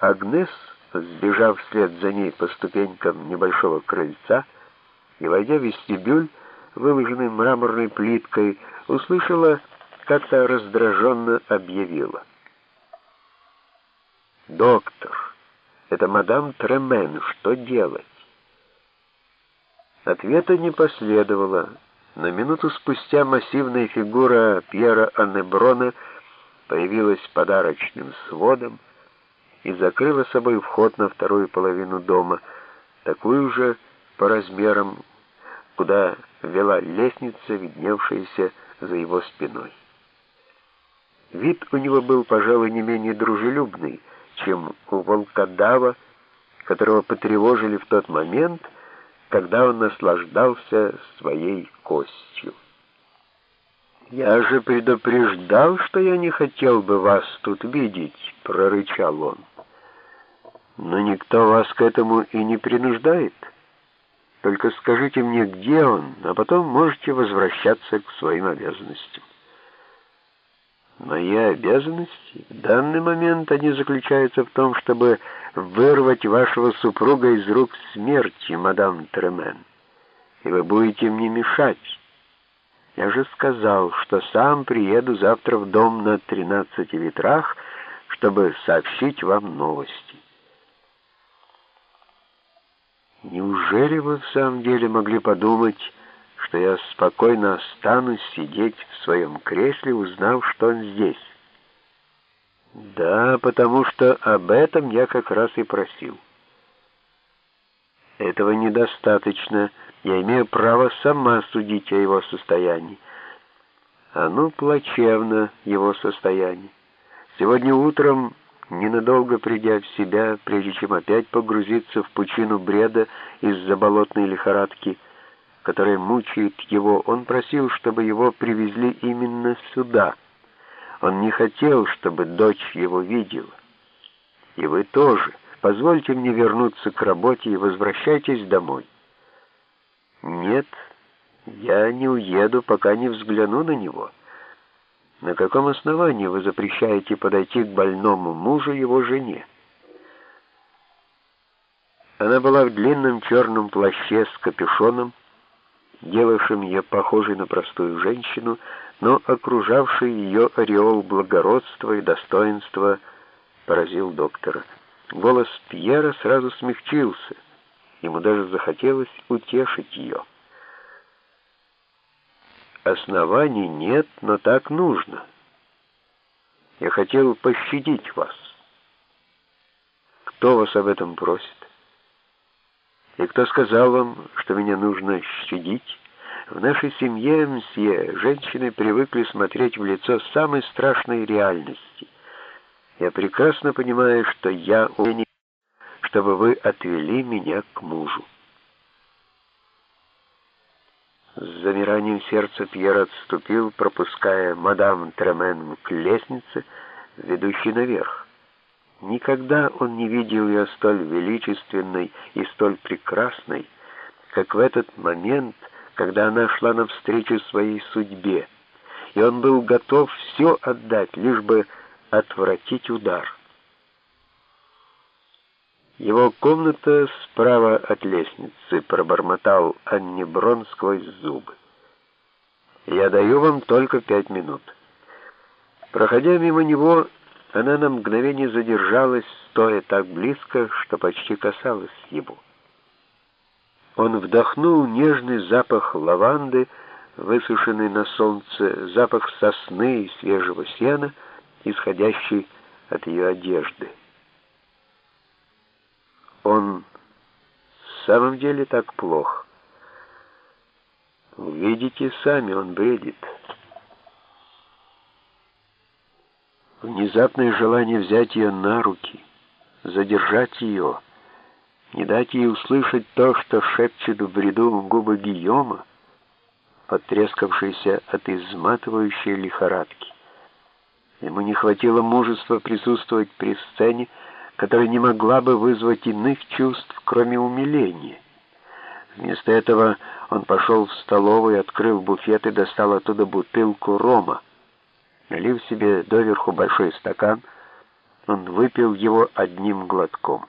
Агнес, сбежав вслед за ней по ступенькам небольшого крыльца и войдя в вестибюль, выложенный мраморной плиткой, услышала, как-то раздраженно объявила. «Доктор, это мадам Тремен, что делать?» Ответа не последовало. На минуту спустя массивная фигура Пьера Аннеброна появилась подарочным сводом и закрыла собой вход на вторую половину дома, такую же по размерам, куда вела лестница, видневшаяся за его спиной. Вид у него был, пожалуй, не менее дружелюбный, чем у волкодава, которого потревожили в тот момент, когда он наслаждался своей костью. «Я же предупреждал, что я не хотел бы вас тут видеть», — прорычал он. «Но никто вас к этому и не принуждает. Только скажите мне, где он, а потом можете возвращаться к своим обязанностям». Мои обязанности в данный момент они заключаются в том, чтобы вырвать вашего супруга из рук смерти, мадам Тремен, и вы будете мне мешать. Я же сказал, что сам приеду завтра в дом на тринадцати ветрах, чтобы сообщить вам новости. Неужели вы в самом деле могли подумать, что я спокойно останусь сидеть в своем кресле, узнав, что он здесь. Да, потому что об этом я как раз и просил. Этого недостаточно. Я имею право сама судить о его состоянии. А ну, плачевно его состояние. Сегодня утром, ненадолго придя в себя, прежде чем опять погрузиться в пучину бреда из-за болотной лихорадки, которая мучает его, он просил, чтобы его привезли именно сюда. Он не хотел, чтобы дочь его видела. И вы тоже. Позвольте мне вернуться к работе и возвращайтесь домой. Нет, я не уеду, пока не взгляну на него. На каком основании вы запрещаете подойти к больному мужу его жене? Она была в длинном черном плаще с капюшоном, делавшим ее похожей на простую женщину, но окружавший ее ореол благородства и достоинства поразил доктора. Голос Пьера сразу смягчился. Ему даже захотелось утешить ее. Оснований нет, но так нужно. Я хотел пощадить вас. Кто вас об этом просит? И кто сказал вам, что меня нужно щадить? В нашей семье, мсье, женщины привыкли смотреть в лицо самой страшной реальности. Я прекрасно понимаю, что я уменен, чтобы вы отвели меня к мужу. С замиранием сердца Пьер отступил, пропуская мадам Тремен к лестнице, ведущей наверх. Никогда он не видел ее столь величественной и столь прекрасной, как в этот момент, когда она шла навстречу своей судьбе, и он был готов все отдать, лишь бы отвратить удар. Его комната справа от лестницы, пробормотал Анни Брон сквозь зубы. «Я даю вам только пять минут». Проходя мимо него, она на мгновение задержалась, стоя так близко, что почти касалась его. Он вдохнул нежный запах лаванды, высушенный на солнце, запах сосны и свежего сена, исходящий от ее одежды. Он в самом деле так плох. Видите сами, он бредит. Внезапное желание взять ее на руки, задержать ее, не дать ей услышать то, что шепчет в бреду губы Гийома, потрескавшейся от изматывающей лихорадки. Ему не хватило мужества присутствовать при сцене, которая не могла бы вызвать иных чувств, кроме умиления. Вместо этого он пошел в столовую, открыл буфет и достал оттуда бутылку рома налив себе доверху большой стакан, Он выпил его одним глотком.